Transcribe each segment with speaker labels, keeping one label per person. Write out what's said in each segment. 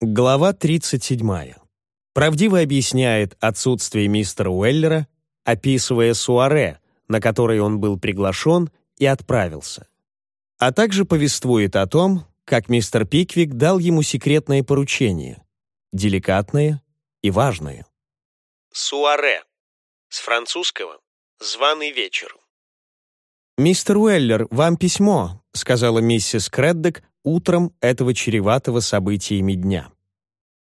Speaker 1: Глава 37. Правдиво объясняет отсутствие мистера Уэллера, описывая суаре, на которой он был приглашен и отправился. А также повествует о том, как мистер Пиквик дал ему секретное поручение, деликатное и важное. Суаре. С французского «званый вечер». «Мистер Уэллер, вам письмо», — сказала миссис Креддек утром этого чреватого событиями дня.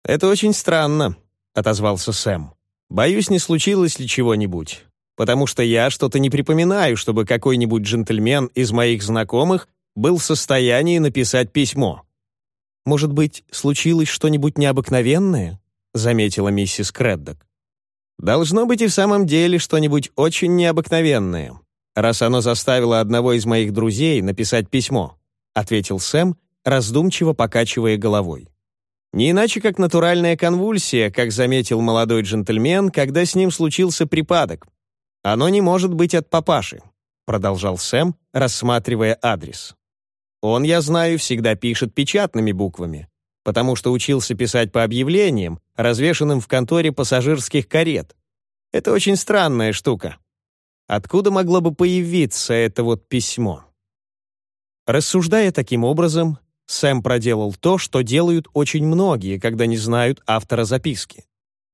Speaker 1: «Это очень странно», — отозвался Сэм. «Боюсь, не случилось ли чего-нибудь, потому что я что-то не припоминаю, чтобы какой-нибудь джентльмен из моих знакомых был в состоянии написать письмо». «Может быть, случилось что-нибудь необыкновенное?» — заметила миссис Креддок. «Должно быть и в самом деле что-нибудь очень необыкновенное, раз оно заставило одного из моих друзей написать письмо», — ответил Сэм раздумчиво покачивая головой. Не иначе, как натуральная конвульсия, как заметил молодой джентльмен, когда с ним случился припадок. Оно не может быть от папаши, продолжал Сэм, рассматривая адрес. Он, я знаю, всегда пишет печатными буквами, потому что учился писать по объявлениям, развешанным в конторе пассажирских карет. Это очень странная штука. Откуда могло бы появиться это вот письмо? Рассуждая таким образом, Сэм проделал то, что делают очень многие, когда не знают автора записки.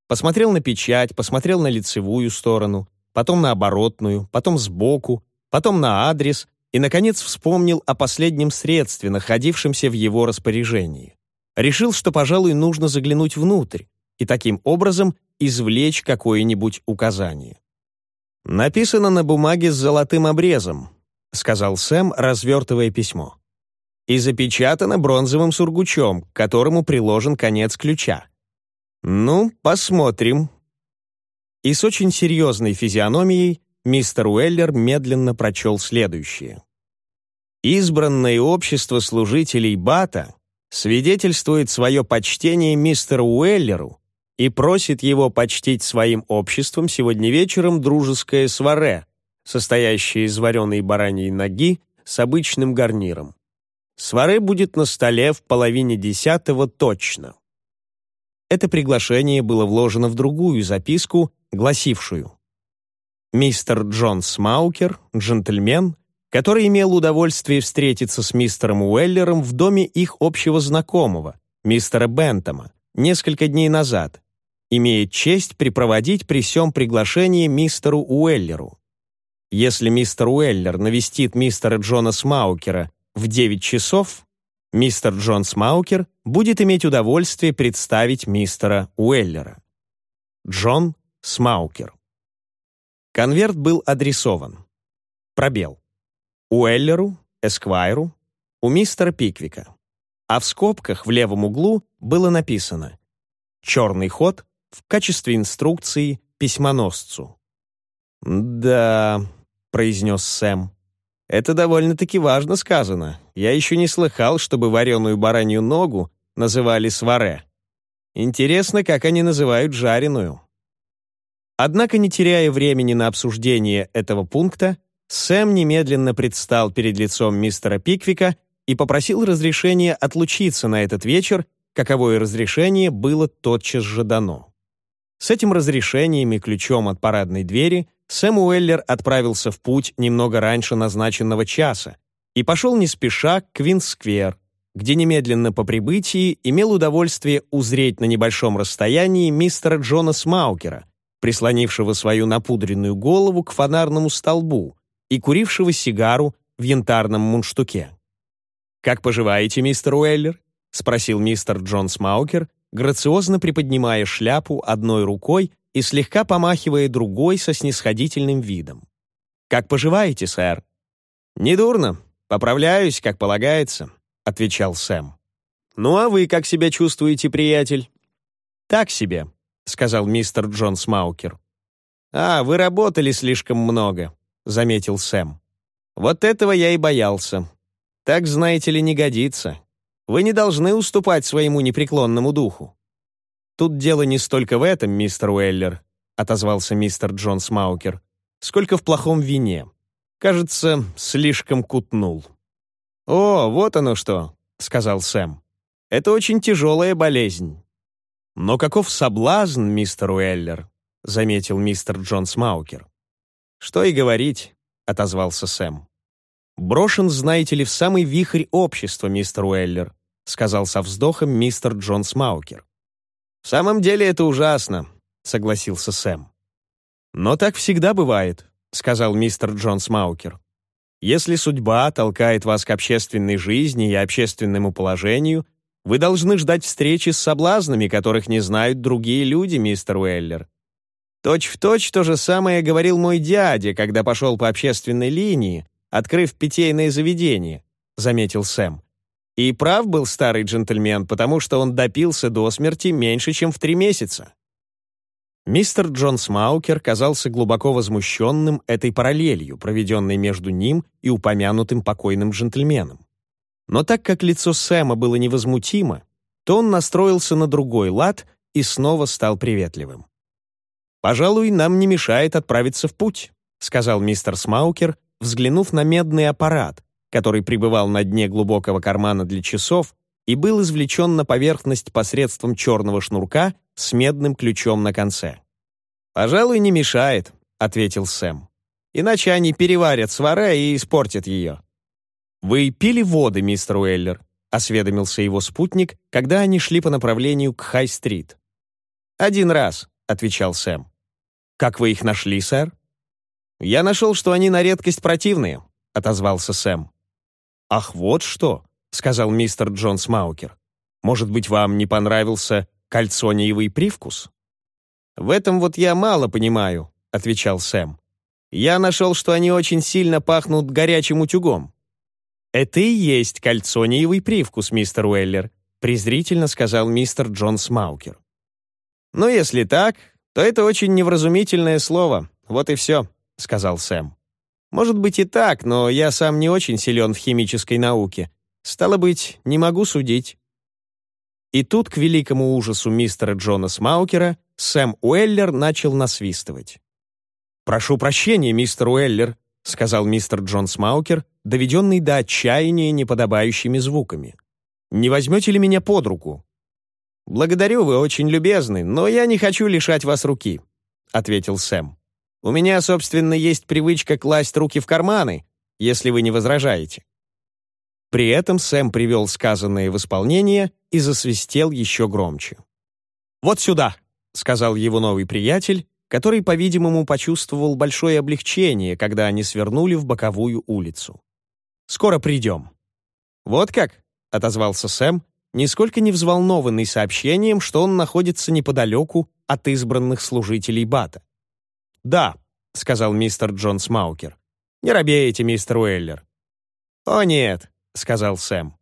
Speaker 1: Посмотрел на печать, посмотрел на лицевую сторону, потом на оборотную, потом сбоку, потом на адрес и, наконец, вспомнил о последнем средстве, находившемся в его распоряжении. Решил, что, пожалуй, нужно заглянуть внутрь и таким образом извлечь какое-нибудь указание. «Написано на бумаге с золотым обрезом», — сказал Сэм, развертывая письмо и запечатано бронзовым сургучом, к которому приложен конец ключа. Ну, посмотрим. И с очень серьезной физиономией мистер Уэллер медленно прочел следующее. Избранное общество служителей Бата свидетельствует свое почтение мистеру Уэллеру и просит его почтить своим обществом сегодня вечером дружеское сваре, состоящее из вареной бараньей ноги с обычным гарниром. Свары будет на столе в половине десятого точно. Это приглашение было вложено в другую записку, гласившую «Мистер Джон Смаукер, джентльмен, который имел удовольствие встретиться с мистером Уэллером в доме их общего знакомого, мистера Бентома, несколько дней назад, имеет честь припроводить при всем приглашении мистеру Уэллеру. Если мистер Уэллер навестит мистера Джона Смаукера в 9 часов мистер Джон Смаукер будет иметь удовольствие представить мистера Уэллера. Джон Смаукер. Конверт был адресован. Пробел. Уэллеру, Эсквайру, у мистера Пиквика. А в скобках в левом углу было написано «Черный ход» в качестве инструкции письмоносцу. «Да», — произнес Сэм, это довольно-таки важно сказано. Я еще не слыхал, чтобы вареную баранью ногу называли сваре. Интересно, как они называют жареную. Однако, не теряя времени на обсуждение этого пункта, Сэм немедленно предстал перед лицом мистера Пиквика и попросил разрешения отлучиться на этот вечер, каковое разрешение было тотчас же дано. С этим разрешением и ключом от парадной двери Сэм Уэллер отправился в путь немного раньше назначенного часа и пошел не спеша к Квинс-сквер, где немедленно по прибытии имел удовольствие узреть на небольшом расстоянии мистера Джона Смаукера, прислонившего свою напудренную голову к фонарному столбу и курившего сигару в янтарном мундштуке. «Как поживаете, мистер Уэллер?» — спросил мистер Джон Смаукер, грациозно приподнимая шляпу одной рукой и слегка помахивая другой со снисходительным видом. «Как поживаете, сэр?» «Недурно. Поправляюсь, как полагается», — отвечал Сэм. «Ну а вы как себя чувствуете, приятель?» «Так себе», — сказал мистер Джон Смаукер. «А, вы работали слишком много», — заметил Сэм. «Вот этого я и боялся. Так, знаете ли, не годится. Вы не должны уступать своему непреклонному духу. «Тут дело не столько в этом, мистер Уэллер», — отозвался мистер Джон Смаукер, «сколько в плохом вине. Кажется, слишком кутнул». «О, вот оно что», — сказал Сэм. Это очень тяжелая болезнь. Но каков соблазн, мистер Уэллер, заметил мистер Джон Смаукер. Что и говорить, отозвался Сэм. Брошен, знаете ли, в самый вихрь общества, мистер Уэллер, сказал со вздохом мистер Джон Смаукер. В самом деле это ужасно, согласился Сэм. Но так всегда бывает, сказал мистер Джон Смаукер. Если судьба толкает вас к общественной жизни и общественному положению, вы должны ждать встречи с соблазнами, которых не знают другие люди, мистер Уэллер. Точь в точь то же самое говорил мой дядя, когда пошел по общественной линии, открыв питейное заведение, заметил Сэм. И прав был старый джентльмен, потому что он допился до смерти меньше, чем в три месяца. Мистер Джон Смаукер казался глубоко возмущенным этой параллелью, проведенной между ним и упомянутым покойным джентльменом. Но так как лицо Сэма было невозмутимо, то он настроился на другой лад и снова стал приветливым. «Пожалуй, нам не мешает отправиться в путь», сказал мистер Смаукер, взглянув на медный аппарат, который пребывал на дне глубокого кармана для часов и был извлечен на поверхность посредством черного шнурка с медным ключом на конце. «Пожалуй, не мешает», — ответил Сэм. «Иначе они переварят сваре и испортят ее». «Вы пили воды, мистер Уэллер?» — осведомился его спутник, когда они шли по направлению к Хай-стрит. «Один раз», — отвечал Сэм. «Как вы их нашли, сэр?» «Я нашел, что они на редкость противные», — отозвался Сэм. «Ах, вот что», — сказал мистер Джон Смаукер. «Может быть, вам не понравился кальцониевый привкус?» «В этом вот я мало понимаю», — отвечал Сэм. «Я нашел, что они очень сильно пахнут горячим утюгом». «Это и есть кальцониевый привкус, мистер Уэллер», презрительно сказал мистер Джон Смаукер. «Ну, если так, то это очень невразумительное слово. Вот и все», — сказал Сэм. «Может быть и так, но я сам не очень силен в химической науке. Стало быть, не могу судить». И тут, к великому ужасу мистера Джона Смаукера, Сэм Уэллер начал насвистывать. «Прошу прощения, мистер Уэллер», — сказал мистер Джон Смаукер, доведенный до отчаяния неподобающими звуками. «Не возьмете ли меня под руку?» «Благодарю, вы очень любезны, но я не хочу лишать вас руки», — ответил Сэм. «У меня, собственно, есть привычка класть руки в карманы, если вы не возражаете». При этом Сэм привел сказанное в исполнение и засвистел еще громче. «Вот сюда», — сказал его новый приятель, который, по-видимому, почувствовал большое облегчение, когда они свернули в боковую улицу. «Скоро придем». «Вот как?» — отозвался Сэм, нисколько не взволнованный сообщением, что он находится неподалеку от избранных служителей Бата. «Да», — сказал мистер Джон Смаукер. «Не робейте, мистер Уэллер». «О, нет», — сказал Сэм.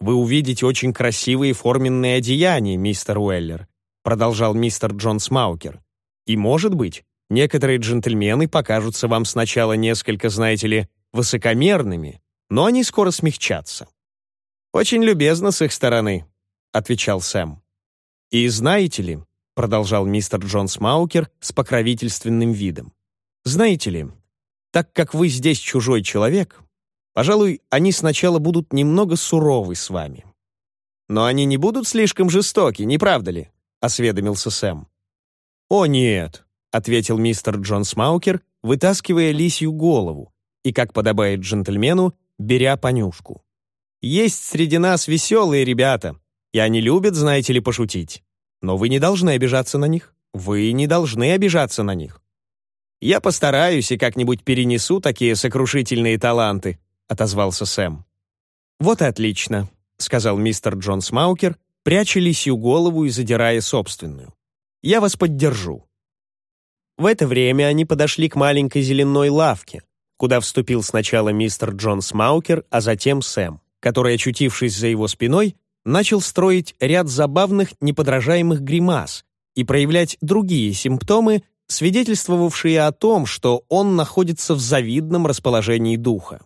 Speaker 1: «Вы увидите очень красивые форменные одеяния, мистер Уэллер», продолжал мистер Джон Смаукер. И, может быть, некоторые джентльмены покажутся вам сначала несколько, знаете ли, высокомерными, но они скоро смягчатся. «Очень любезно с их стороны», — отвечал Сэм. «И знаете ли», — продолжал мистер Джон Смаукер с покровительственным видом, «знаете ли, так как вы здесь чужой человек, пожалуй, они сначала будут немного суровы с вами. Но они не будут слишком жестоки, не правда ли?» — осведомился Сэм. «О, нет», — ответил мистер Джон Смаукер, вытаскивая лисью голову и, как подобает джентльмену, беря понюшку. «Есть среди нас веселые ребята, и они любят, знаете ли, пошутить. Но вы не должны обижаться на них. Вы не должны обижаться на них. Я постараюсь и как-нибудь перенесу такие сокрушительные таланты», — отозвался Сэм. «Вот и отлично», — сказал мистер Джон Смаукер, пряча лисью голову и задирая собственную. Я вас поддержу». В это время они подошли к маленькой зеленой лавке, куда вступил сначала мистер Джон Смаукер, а затем Сэм, который, очутившись за его спиной, начал строить ряд забавных, неподражаемых гримас и проявлять другие симптомы, свидетельствовавшие о том, что он находится в завидном расположении духа.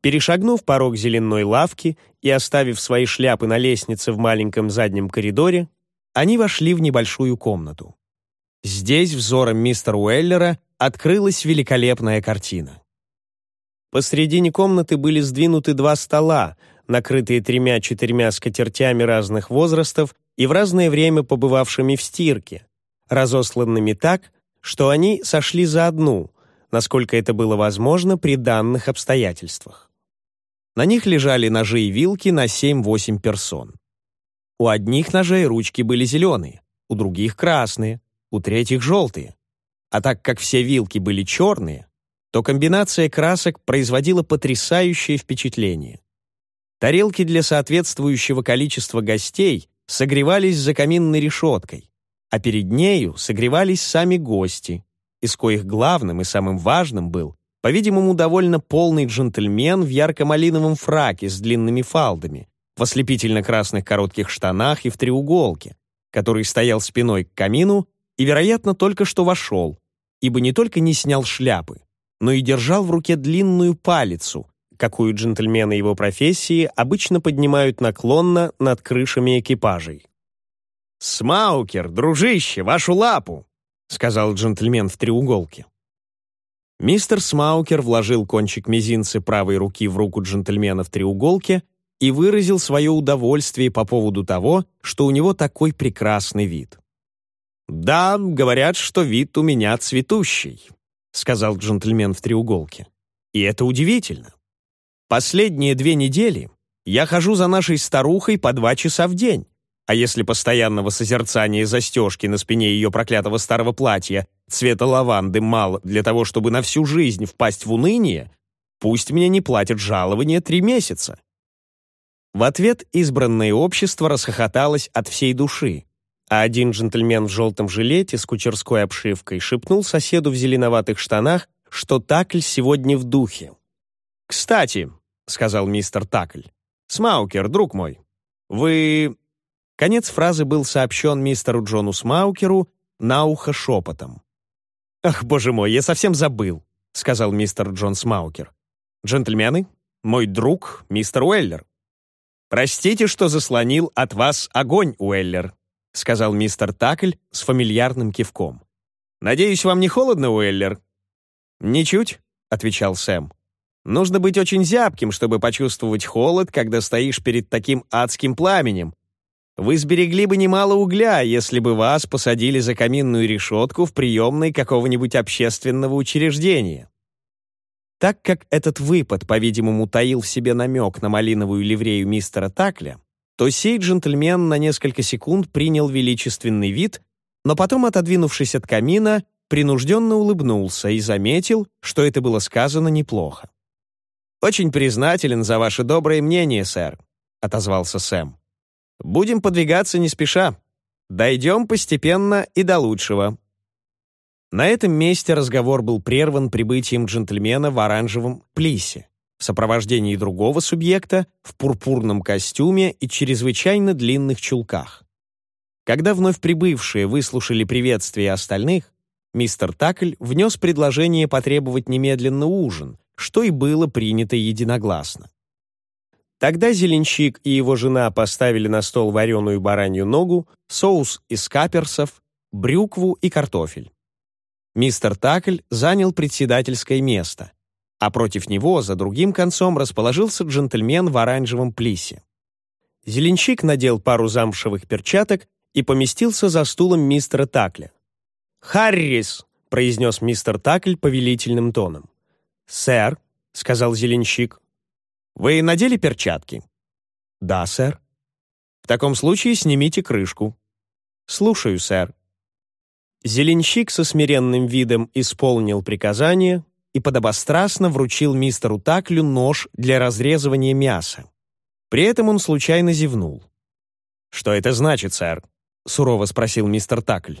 Speaker 1: Перешагнув порог зеленой лавки и оставив свои шляпы на лестнице в маленьком заднем коридоре, они вошли в небольшую комнату. Здесь взором мистера Уэллера открылась великолепная картина. Посредине комнаты были сдвинуты два стола, накрытые тремя-четырьмя скатертями разных возрастов и в разное время побывавшими в стирке, разосланными так, что они сошли за одну, насколько это было возможно при данных обстоятельствах. На них лежали ножи и вилки на 7-8 персон. У одних ножей ручки были зеленые, у других красные, у третьих желтые. А так как все вилки были черные, то комбинация красок производила потрясающее впечатление. Тарелки для соответствующего количества гостей согревались за каминной решеткой, а перед нею согревались сами гости, из коих главным и самым важным был, по-видимому, довольно полный джентльмен в ярко-малиновом фраке с длинными фалдами, в ослепительно-красных коротких штанах и в треуголке, который стоял спиной к камину и, вероятно, только что вошел, ибо не только не снял шляпы, но и держал в руке длинную палицу, какую джентльмены его профессии обычно поднимают наклонно над крышами экипажей. «Смаукер, дружище, вашу лапу!» — сказал джентльмен в треуголке. Мистер Смаукер вложил кончик мизинца правой руки в руку джентльмена в треуголке и выразил свое удовольствие по поводу того, что у него такой прекрасный вид. «Да, говорят, что вид у меня цветущий», — сказал джентльмен в треуголке. «И это удивительно. Последние две недели я хожу за нашей старухой по два часа в день, а если постоянного созерцания застежки на спине ее проклятого старого платья цвета лаванды мало для того, чтобы на всю жизнь впасть в уныние, пусть мне не платят жалование три месяца». В ответ избранное общество расхохоталось от всей души, а один джентльмен в желтом жилете с кучерской обшивкой шепнул соседу в зеленоватых штанах, что Такль сегодня в духе. «Кстати», — сказал мистер Такль, — «Смаукер, друг мой, вы...» Конец фразы был сообщен мистеру Джону Смаукеру на ухо шепотом. «Ах, боже мой, я совсем забыл», — сказал мистер Джон Смаукер. «Джентльмены, мой друг, мистер Уэллер. Простите, что заслонил от вас огонь, Уэллер. — сказал мистер Такль с фамильярным кивком. «Надеюсь, вам не холодно, Уэллер?» «Ничуть», — отвечал Сэм. «Нужно быть очень зябким, чтобы почувствовать холод, когда стоишь перед таким адским пламенем. Вы сберегли бы немало угля, если бы вас посадили за каминную решетку в приемной какого-нибудь общественного учреждения». Так как этот выпад, по-видимому, таил в себе намек на малиновую ливрею мистера Такля, то сей джентльмен на несколько секунд принял величественный вид, но потом, отодвинувшись от камина, принужденно улыбнулся и заметил, что это было сказано неплохо. «Очень признателен за ваше доброе мнение, сэр», — отозвался Сэм. «Будем подвигаться не спеша. Дойдем постепенно и до лучшего». На этом месте разговор был прерван прибытием джентльмена в оранжевом плисе в сопровождении другого субъекта в пурпурном костюме и чрезвычайно длинных чулках. Когда вновь прибывшие выслушали приветствие остальных, мистер Такль внес предложение потребовать немедленно ужин, что и было принято единогласно. Тогда Зеленщик и его жена поставили на стол вареную баранью ногу, соус из каперсов, брюкву и картофель. Мистер Такль занял председательское место, а против него за другим концом расположился джентльмен в оранжевом плисе. Зеленщик надел пару замшевых перчаток и поместился за стулом мистера Такля. «Харрис!» — произнес мистер Такль повелительным тоном. «Сэр», — сказал Зеленщик, — «вы надели перчатки?» «Да, сэр». «В таком случае снимите крышку». «Слушаю, сэр». Зеленщик со смиренным видом исполнил приказание, и подобострастно вручил мистеру Таклю нож для разрезывания мяса. При этом он случайно зевнул. «Что это значит, сэр?» — сурово спросил мистер Такль.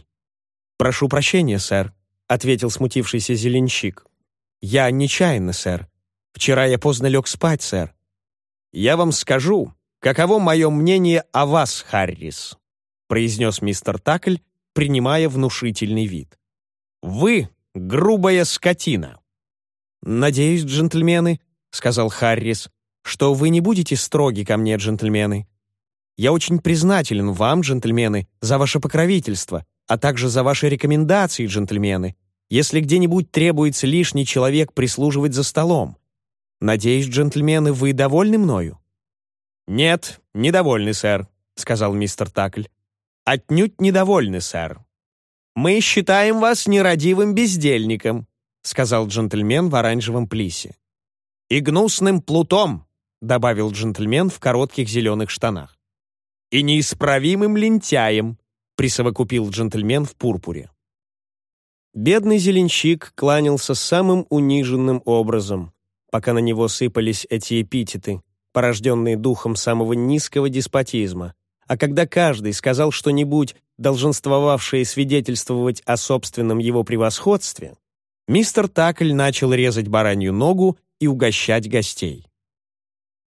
Speaker 1: «Прошу прощения, сэр», — ответил смутившийся зеленщик. «Я нечаянно, сэр. Вчера я поздно лег спать, сэр. Я вам скажу, каково мое мнение о вас, Харрис», — произнес мистер Такль, принимая внушительный вид. «Вы — грубая скотина. «Надеюсь, джентльмены», — сказал Харрис, «что вы не будете строги ко мне, джентльмены. Я очень признателен вам, джентльмены, за ваше покровительство, а также за ваши рекомендации, джентльмены, если где-нибудь требуется лишний человек прислуживать за столом. Надеюсь, джентльмены, вы довольны мною?» «Нет, недовольны, сэр», — сказал мистер Такль. «Отнюдь недовольны, сэр». «Мы считаем вас нерадивым бездельником», — сказал джентльмен в оранжевом плисе. «И гнусным плутом», — добавил джентльмен в коротких зеленых штанах. «И неисправимым лентяем», — присовокупил джентльмен в пурпуре. Бедный зеленщик кланялся самым униженным образом, пока на него сыпались эти эпитеты, порожденные духом самого низкого деспотизма, а когда каждый сказал что-нибудь, долженствовавшее свидетельствовать о собственном его превосходстве, мистер Такль начал резать баранью ногу и угощать гостей.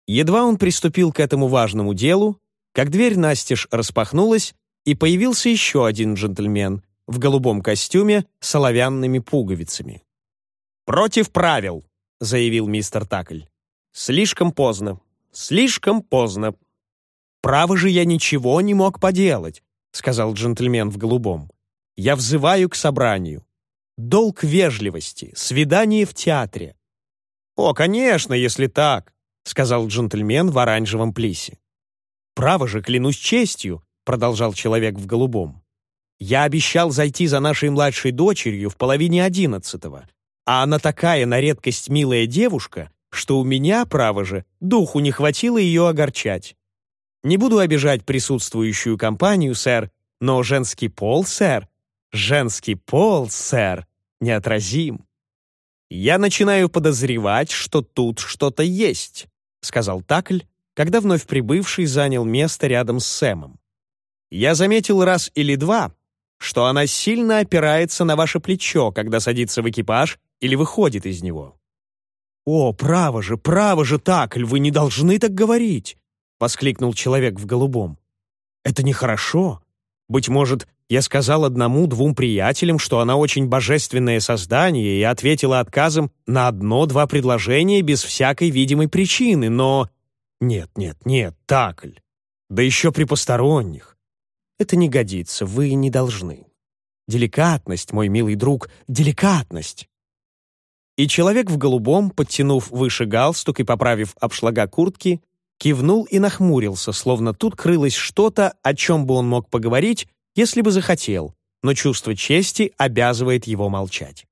Speaker 1: Едва он приступил к этому важному делу, как дверь настежь распахнулась, и появился еще один джентльмен в голубом костюме с оловянными пуговицами. «Против правил», — заявил мистер Такль. «Слишком поздно. Слишком поздно». «Право же я ничего не мог поделать», — сказал джентльмен в голубом. «Я взываю к собранию. Долг вежливости, свидание в театре». «О, конечно, если так», — сказал джентльмен в оранжевом плисе. «Право же, клянусь честью», — продолжал человек в голубом. «Я обещал зайти за нашей младшей дочерью в половине одиннадцатого, а она такая на редкость милая девушка, что у меня, право же, духу не хватило ее огорчать. Не буду обижать присутствующую компанию, сэр, но женский пол, сэр, женский пол, сэр, неотразим. «Я начинаю подозревать, что тут что-то есть», — сказал Такль, когда вновь прибывший занял место рядом с Сэмом. «Я заметил раз или два, что она сильно опирается на ваше плечо, когда садится в экипаж или выходит из него». «О, право же, право же, Такль, вы не должны так говорить!» — воскликнул человек в голубом. «Это нехорошо. Быть может, я сказал одному-двум приятелям, что она очень божественное создание, и ответила отказом на одно-два предложения без всякой видимой причины, но... Нет, нет, нет, такль. Да еще при посторонних. Это не годится, вы не должны. Деликатность, мой милый друг, деликатность. И человек в голубом, подтянув выше галстук и поправив обшлага куртки, кивнул и нахмурился, словно тут крылось что-то, о чем бы он мог поговорить, если бы захотел, но чувство чести обязывает его молчать.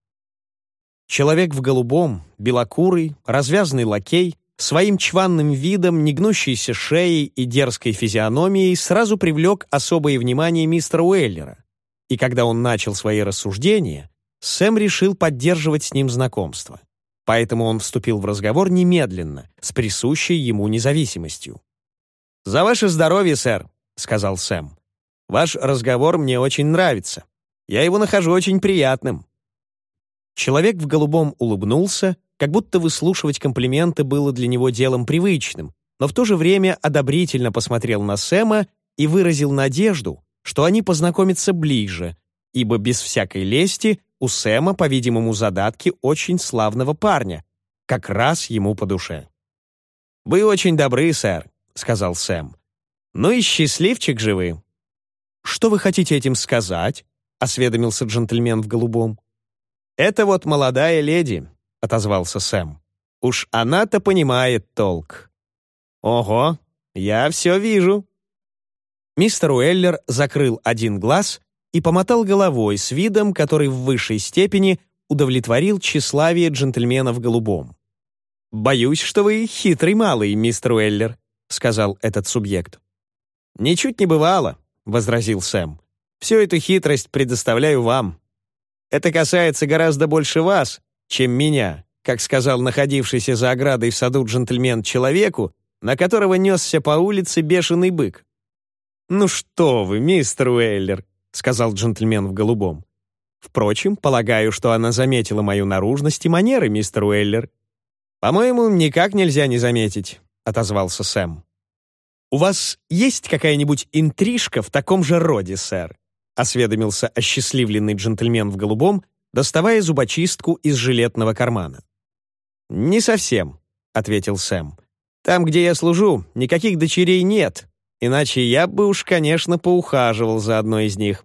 Speaker 1: Человек в голубом, белокурый, развязанный лакей, своим чванным видом, негнущейся шеей и дерзкой физиономией сразу привлек особое внимание мистера Уэллера. И когда он начал свои рассуждения, Сэм решил поддерживать с ним знакомство. Поэтому он вступил в разговор немедленно, с присущей ему независимостью. «За ваше здоровье, сэр», — сказал Сэм. Ваш разговор мне очень нравится. Я его нахожу очень приятным». Человек в голубом улыбнулся, как будто выслушивать комплименты было для него делом привычным, но в то же время одобрительно посмотрел на Сэма и выразил надежду, что они познакомятся ближе, ибо без всякой лести у Сэма, по-видимому, задатки очень славного парня, как раз ему по душе. «Вы очень добры, сэр», — сказал Сэм. «Ну и счастливчик же вы. «Что вы хотите этим сказать?» — осведомился джентльмен в голубом. «Это вот молодая леди», — отозвался Сэм. «Уж она-то понимает толк». «Ого, я все вижу». Мистер Уэллер закрыл один глаз и помотал головой с видом, который в высшей степени удовлетворил тщеславие джентльмена в голубом. «Боюсь, что вы хитрый малый, мистер Уэллер», — сказал этот субъект. «Ничуть не бывало», — возразил Сэм. «Всю эту хитрость предоставляю вам. Это касается гораздо больше вас, чем меня, как сказал находившийся за оградой в саду джентльмен человеку, на которого несся по улице бешеный бык. «Ну что вы, мистер Уэллер», — сказал джентльмен в голубом. «Впрочем, полагаю, что она заметила мою наружность и манеры, мистер Уэллер». «По-моему, никак нельзя не заметить», — отозвался Сэм. «У вас есть какая-нибудь интрижка в таком же роде, сэр?» — осведомился осчастливленный джентльмен в голубом, доставая зубочистку из жилетного кармана. «Не совсем», — ответил Сэм. «Там, где я служу, никаких дочерей нет, иначе я бы уж, конечно, поухаживал за одной из них.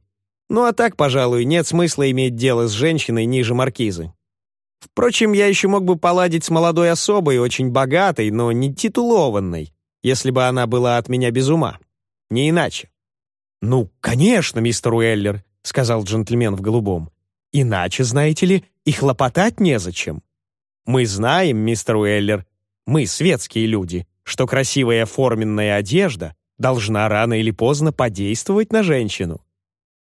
Speaker 1: Ну а так, пожалуй, нет смысла иметь дело с женщиной ниже маркизы. Впрочем, я еще мог бы поладить с молодой особой, очень богатой, но не титулованной, если бы она была от меня без ума. Не иначе». «Ну, конечно, мистер Уэллер», — сказал джентльмен в голубом. «Иначе, знаете ли, и хлопотать незачем. Мы знаем, мистер Уэллер, мы, светские люди, что красивая форменная одежда должна рано или поздно подействовать на женщину.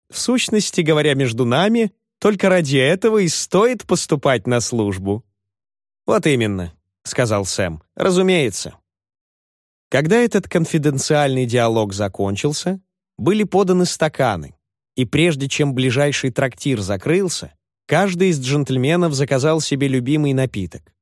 Speaker 1: В сущности, говоря между нами, только ради этого и стоит поступать на службу». «Вот именно», — сказал Сэм, — «разумеется». Когда этот конфиденциальный диалог закончился, были поданы стаканы, и прежде чем ближайший трактир закрылся, каждый из джентльменов заказал себе любимый напиток.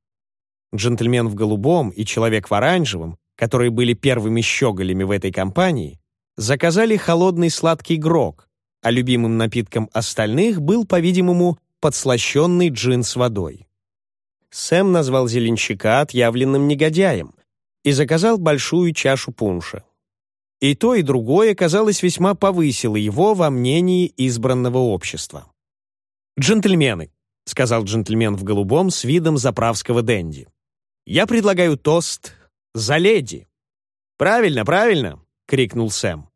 Speaker 1: Джентльмен в голубом и человек в оранжевом, которые были первыми щеголями в этой компании, заказали холодный сладкий грог, а любимым напитком остальных был, по-видимому, подслащенный джин с водой. Сэм назвал зеленщика отъявленным негодяем и заказал большую чашу пунша. И то, и другое, казалось, весьма повысило его во мнении избранного общества. «Джентльмены», — сказал джентльмен в голубом с видом заправского денди, «я предлагаю тост за леди». «Правильно, правильно», — крикнул Сэм.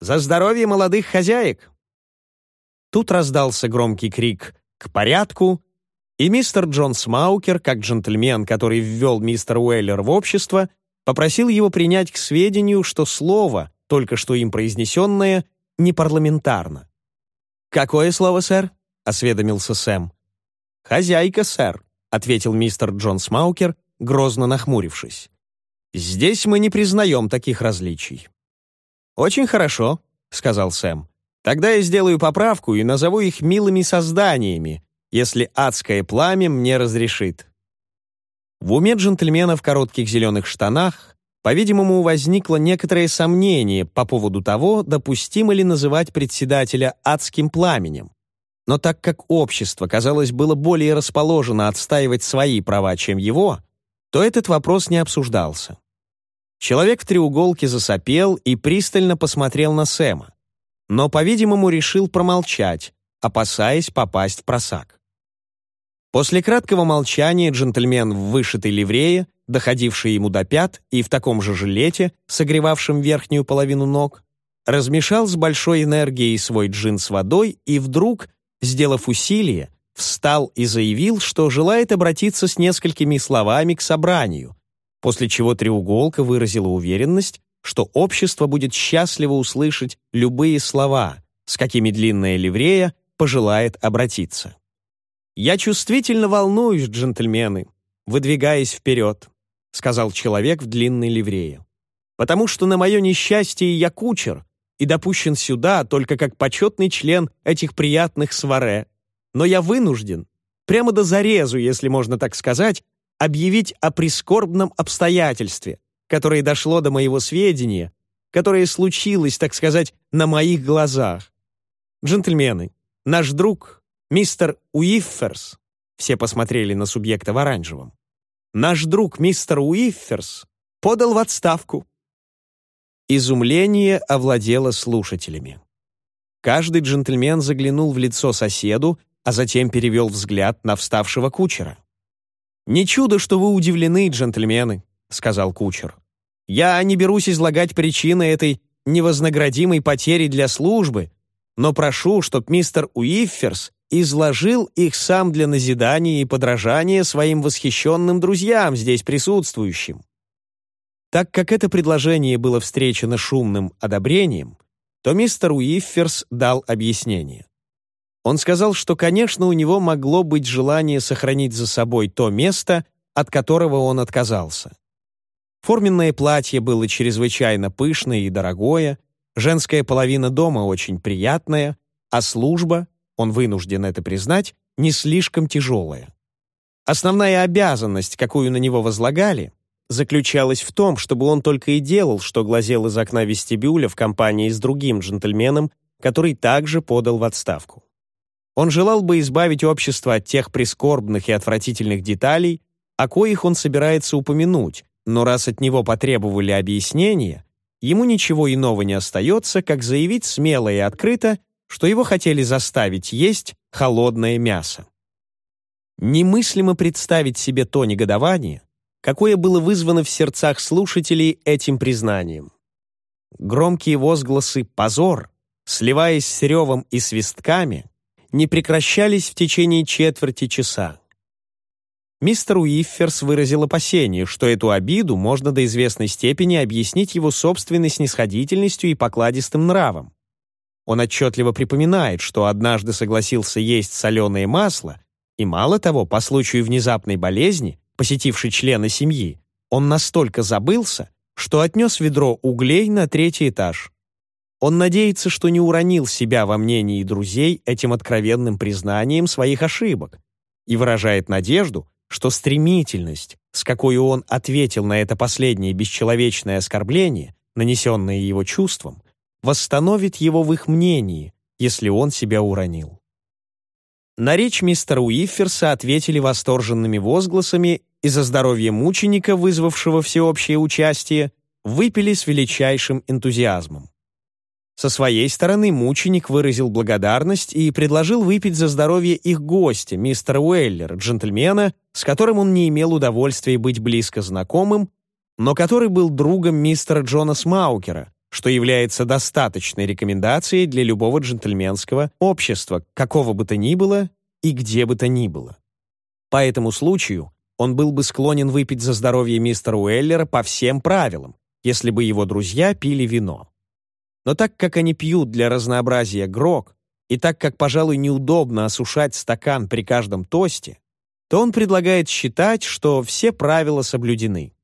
Speaker 1: «За здоровье молодых хозяек». Тут раздался громкий крик «К порядку!» и мистер Джон Смаукер, как джентльмен, который ввел мистер Уэллер в общество, попросил его принять к сведению, что слово, только что им произнесенное, не парламентарно. «Какое слово, сэр?» — осведомился Сэм. «Хозяйка, сэр», — ответил мистер Джон Смаукер, грозно нахмурившись. «Здесь мы не признаем таких различий». «Очень хорошо», — сказал Сэм. Тогда я сделаю поправку и назову их милыми созданиями, если адское пламя мне разрешит. В уме джентльмена в коротких зеленых штанах, по-видимому, возникло некоторое сомнение по поводу того, допустимо ли называть председателя адским пламенем. Но так как общество, казалось, было более расположено отстаивать свои права, чем его, то этот вопрос не обсуждался. Человек в треуголке засопел и пристально посмотрел на Сэма но, по-видимому, решил промолчать, опасаясь попасть в просак. После краткого молчания джентльмен в вышитой ливрее, доходивший ему до пят и в таком же жилете, согревавшем верхнюю половину ног, размешал с большой энергией свой джин с водой и вдруг, сделав усилие, встал и заявил, что желает обратиться с несколькими словами к собранию, после чего треуголка выразила уверенность, что общество будет счастливо услышать любые слова, с какими длинная ливрея пожелает обратиться. «Я чувствительно волнуюсь, джентльмены, выдвигаясь вперед», сказал человек в длинной ливрее. «Потому что на мое несчастье я кучер и допущен сюда только как почетный член этих приятных сваре. Но я вынужден, прямо до зарезу, если можно так сказать, объявить о прискорбном обстоятельстве, которое дошло до моего сведения, которое случилось, так сказать, на моих глазах. Джентльмены, наш друг, мистер Уифферс, все посмотрели на субъекта в оранжевом, наш друг мистер Уифферс подал в отставку. Изумление овладело слушателями. Каждый джентльмен заглянул в лицо соседу, а затем перевел взгляд на вставшего кучера. «Не чудо, что вы удивлены, джентльмены», — сказал кучер. Я не берусь излагать причины этой невознаградимой потери для службы, но прошу, чтоб мистер Уифферс изложил их сам для назидания и подражания своим восхищенным друзьям, здесь присутствующим. Так как это предложение было встречено шумным одобрением, то мистер Уифферс дал объяснение. Он сказал, что, конечно, у него могло быть желание сохранить за собой то место, от которого он отказался. Форменное платье было чрезвычайно пышное и дорогое, женская половина дома очень приятная, а служба, он вынужден это признать, не слишком тяжелая. Основная обязанность, какую на него возлагали, заключалась в том, чтобы он только и делал, что глазел из окна вестибюля в компании с другим джентльменом, который также подал в отставку. Он желал бы избавить общество от тех прискорбных и отвратительных деталей, о коих он собирается упомянуть, но раз от него потребовали объяснения, ему ничего иного не остается, как заявить смело и открыто, что его хотели заставить есть холодное мясо. Немыслимо представить себе то негодование, какое было вызвано в сердцах слушателей этим признанием. Громкие возгласы «позор», сливаясь с ревом и свистками, не прекращались в течение четверти часа. Мистер Уифферс выразил опасение, что эту обиду можно до известной степени объяснить его собственной снисходительностью и покладистым нравом. Он отчетливо припоминает, что однажды согласился есть соленое масло, и мало того, по случаю внезапной болезни, посетившей члена семьи, он настолько забылся, что отнес ведро углей на третий этаж. Он надеется, что не уронил себя во мнении друзей этим откровенным признанием своих ошибок и выражает надежду, что стремительность, с какой он ответил на это последнее бесчеловечное оскорбление, нанесенное его чувством, восстановит его в их мнении, если он себя уронил. На речь мистера Уифферса ответили восторженными возгласами и за здоровье мученика, вызвавшего всеобщее участие, выпили с величайшим энтузиазмом. Со своей стороны мученик выразил благодарность и предложил выпить за здоровье их гостя, мистера Уэллера, джентльмена, с которым он не имел удовольствия быть близко знакомым, но который был другом мистера Джона Смаукера, что является достаточной рекомендацией для любого джентльменского общества, какого бы то ни было и где бы то ни было. По этому случаю он был бы склонен выпить за здоровье мистера Уэллера по всем правилам, если бы его друзья пили вино. Но так как они пьют для разнообразия грок, и так как, пожалуй, неудобно осушать стакан при каждом тосте, то он предлагает считать, что все правила соблюдены.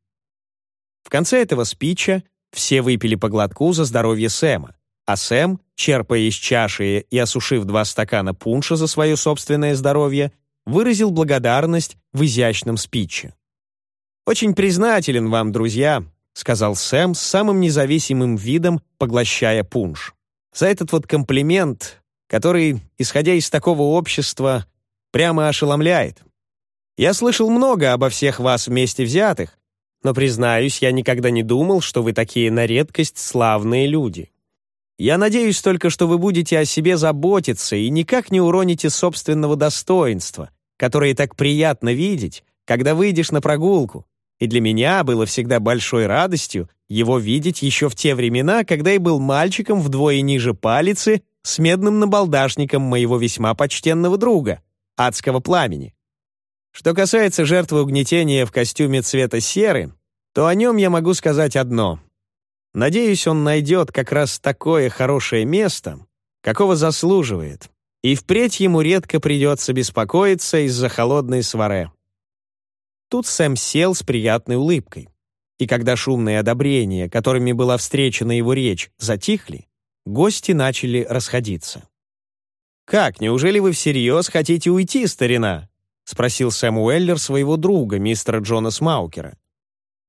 Speaker 1: В конце этого спича все выпили по глотку за здоровье Сэма, а Сэм, черпая из чаши и осушив два стакана пунша за свое собственное здоровье, выразил благодарность в изящном спиче. «Очень признателен вам, друзья, сказал Сэм с самым независимым видом, поглощая пунш. «За этот вот комплимент, который, исходя из такого общества, прямо ошеломляет. Я слышал много обо всех вас вместе взятых, но, признаюсь, я никогда не думал, что вы такие на редкость славные люди. Я надеюсь только, что вы будете о себе заботиться и никак не уроните собственного достоинства, которое так приятно видеть, когда выйдешь на прогулку, и для меня было всегда большой радостью его видеть еще в те времена, когда я был мальчиком вдвое ниже палицы с медным набалдашником моего весьма почтенного друга, адского пламени. Что касается жертвы угнетения в костюме цвета серы, то о нем я могу сказать одно. Надеюсь, он найдет как раз такое хорошее место, какого заслуживает, и впредь ему редко придется беспокоиться из-за холодной сваре. Тут Сэм сел с приятной улыбкой. И когда шумные одобрения, которыми была встречена его речь, затихли, гости начали расходиться. «Как, неужели вы всерьез хотите уйти, старина?» — спросил Сэм Уэллер своего друга, мистера Джона Смаукера.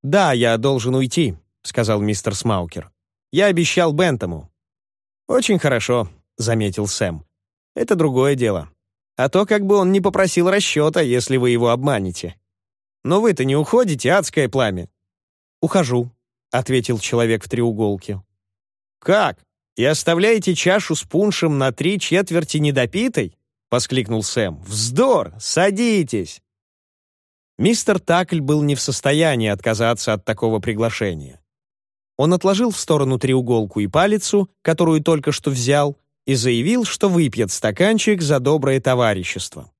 Speaker 1: «Да, я должен уйти», — сказал мистер Смаукер. «Я обещал Бентому». «Очень хорошо», — заметил Сэм. «Это другое дело. А то как бы он не попросил расчета, если вы его обманете». Но вы-то не уходите, адское пламя?» «Ухожу», — ответил человек в треуголке. «Как? И оставляете чашу с пуншем на три четверти недопитой?» — воскликнул Сэм. «Вздор! Садитесь!» Мистер Такль был не в состоянии отказаться от такого приглашения. Он отложил в сторону треуголку и палицу, которую только что взял, и заявил, что выпьет стаканчик за доброе товарищество.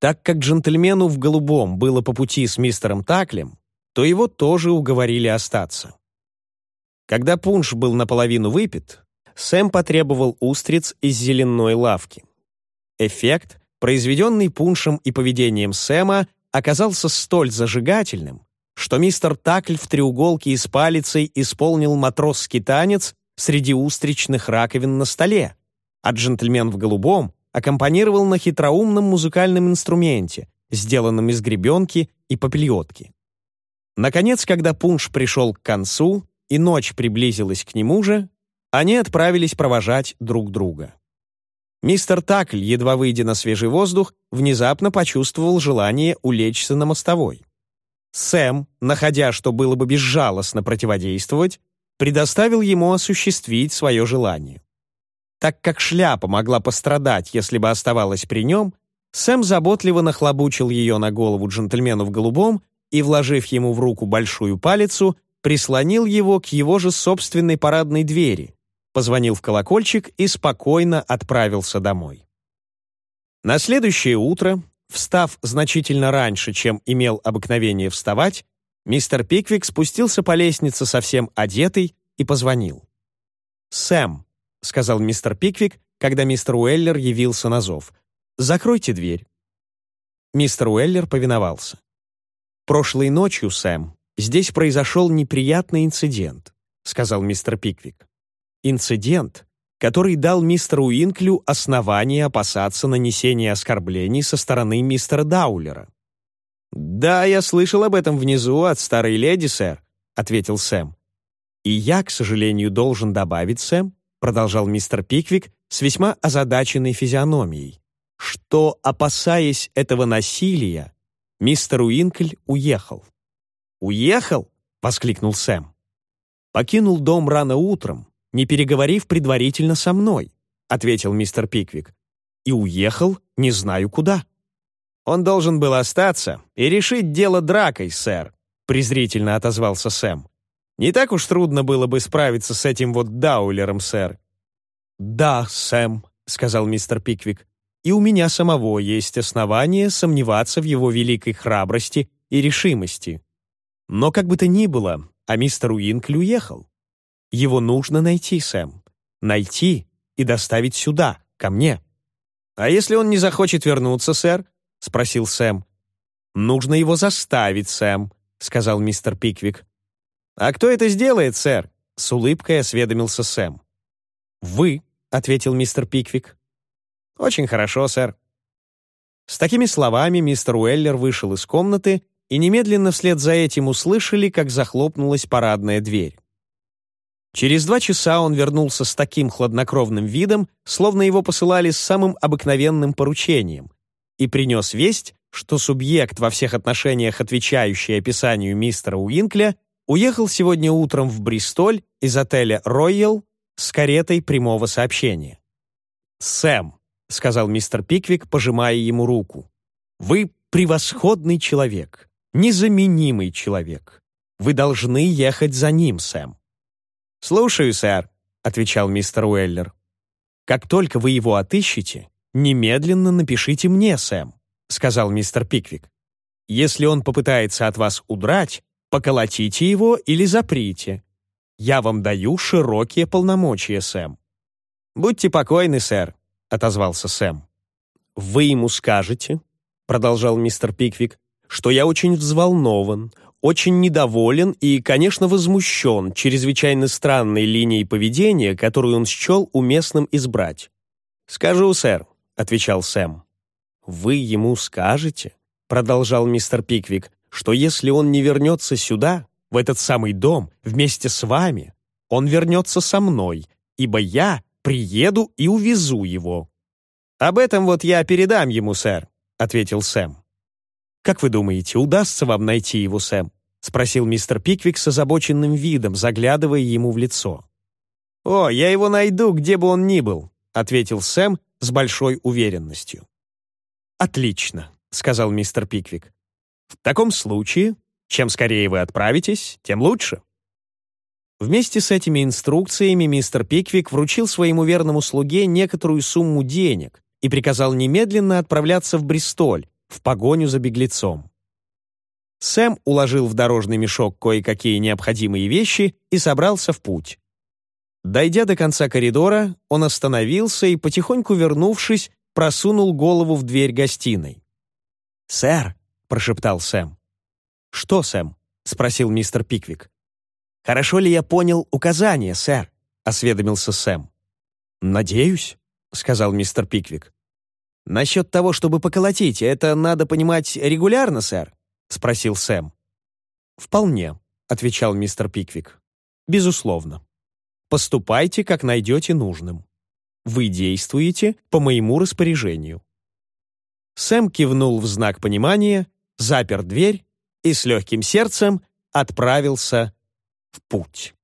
Speaker 1: Так как джентльмену в голубом было по пути с мистером Таклем, то его тоже уговорили остаться. Когда пунш был наполовину выпит, Сэм потребовал устриц из зеленой лавки. Эффект, произведенный пуншем и поведением Сэма, оказался столь зажигательным, что мистер Такль в треуголке и с палицей исполнил матросский танец среди устричных раковин на столе, а джентльмен в голубом аккомпанировал на хитроумном музыкальном инструменте, сделанном из гребенки и попельотки. Наконец, когда пунш пришел к концу и ночь приблизилась к нему же, они отправились провожать друг друга. Мистер Такль, едва выйдя на свежий воздух, внезапно почувствовал желание улечься на мостовой. Сэм, находя, что было бы безжалостно противодействовать, предоставил ему осуществить свое желание. Так как шляпа могла пострадать, если бы оставалась при нем, Сэм заботливо нахлобучил ее на голову джентльмену в голубом и, вложив ему в руку большую палицу, прислонил его к его же собственной парадной двери, позвонил в колокольчик и спокойно отправился домой. На следующее утро, встав значительно раньше, чем имел обыкновение вставать, мистер Пиквик спустился по лестнице совсем одетый и позвонил. «Сэм», — сказал мистер Пиквик, когда мистер Уэллер явился на зов, — «закройте дверь». Мистер Уэллер повиновался. «Прошлой ночью, Сэм, здесь произошел неприятный инцидент», — сказал мистер Пиквик. «Инцидент, который дал мистеру Инклю основание опасаться нанесения оскорблений со стороны мистера Даулера». «Да, я слышал об этом внизу от старой леди, сэр», — ответил Сэм. «И я, к сожалению, должен добавить, Сэм», — продолжал мистер Пиквик с весьма озадаченной физиономией, что, опасаясь этого насилия, мистер Уинкль уехал. «Уехал?» — воскликнул Сэм. «Покинул дом рано утром, не переговорив предварительно со мной», — ответил мистер Пиквик. «И уехал, не знаю куда». «Он должен был остаться и решить дело дракой, сэр», — презрительно отозвался Сэм. «Не так уж трудно было бы справиться с этим вот Даулером, сэр». «Да, Сэм», — сказал мистер Пиквик и у меня самого есть основания сомневаться в его великой храбрости и решимости. Но как бы то ни было, а мистер Уинкль уехал. Его нужно найти, Сэм. Найти и доставить сюда, ко мне. «А если он не захочет вернуться, сэр?» — спросил Сэм. «Нужно его заставить, Сэм», — сказал мистер Пиквик. «А кто это сделает, сэр?» — с улыбкой осведомился Сэм. «Вы», — ответил мистер Пиквик. «Очень хорошо, сэр». С такими словами мистер Уэллер вышел из комнаты, и немедленно вслед за этим услышали, как захлопнулась парадная дверь. Через два часа он вернулся с таким хладнокровным видом, словно его посылали с самым обыкновенным поручением, и принес весть, что субъект, во всех отношениях отвечающий описанию мистера Уинкля, уехал сегодня утром в Бристоль из отеля «Роyal» с каретой прямого сообщения. «Сэм», — сказал мистер Пиквик, пожимая ему руку. «Вы превосходный человек, незаменимый человек. Вы должны ехать за ним, Сэм». «Слушаю, сэр», — отвечал мистер Уэллер. «Как только вы его отыщете, немедленно напишите мне, Сэм», — сказал мистер Пиквик. «Если он попытается от вас удрать, поколотите его или заприте. Я вам даю широкие полномочия, Сэм». «Будьте покойны, сэр», — отозвался Сэм. «Вы ему скажете», — продолжал мистер Пиквик, «что я очень взволнован, очень недоволен и, конечно, возмущен чрезвычайно странной линией поведения, которую он счел уместным избрать». «Скажу, сэр», — отвечал Сэм. «Вы ему скажете», — продолжал мистер Пиквик, «что если он не вернется сюда, в этот самый дом, вместе с вами, он вернется со мной, ибо я приеду и увезу его». «Об этом вот я передам ему, сэр», — ответил Сэм. «Как вы думаете, удастся вам найти его, Сэм?» — спросил мистер Пиквик с озабоченным видом, заглядывая ему в лицо. «О, я его найду, где бы он ни был», — ответил Сэм с большой уверенностью. «Отлично», — сказал мистер Пиквик. «В таком случае, чем скорее вы отправитесь, тем лучше». Вместе с этими инструкциями мистер Пиквик вручил своему верному слуге некоторую сумму денег и приказал немедленно отправляться в Бристоль в погоню за беглецом. Сэм уложил в дорожный мешок кое-какие необходимые вещи и собрался в путь. Дойдя до конца коридора, он остановился и, потихоньку вернувшись, просунул голову в дверь гостиной. «Сэр», — прошептал Сэм. «Что, Сэм?» — спросил мистер Пиквик. «Хорошо ли я понял указание, сэр?» — осведомился Сэм. «Надеюсь», — сказал мистер Пиквик. «Насчет того, чтобы поколотить, это надо понимать регулярно, сэр?» — спросил Сэм. «Вполне», — отвечал мистер Пиквик. «Безусловно. Поступайте, как найдете нужным. Вы действуете по моему распоряжению». Сэм кивнул в знак понимания, запер дверь и с легким сердцем отправился в путь.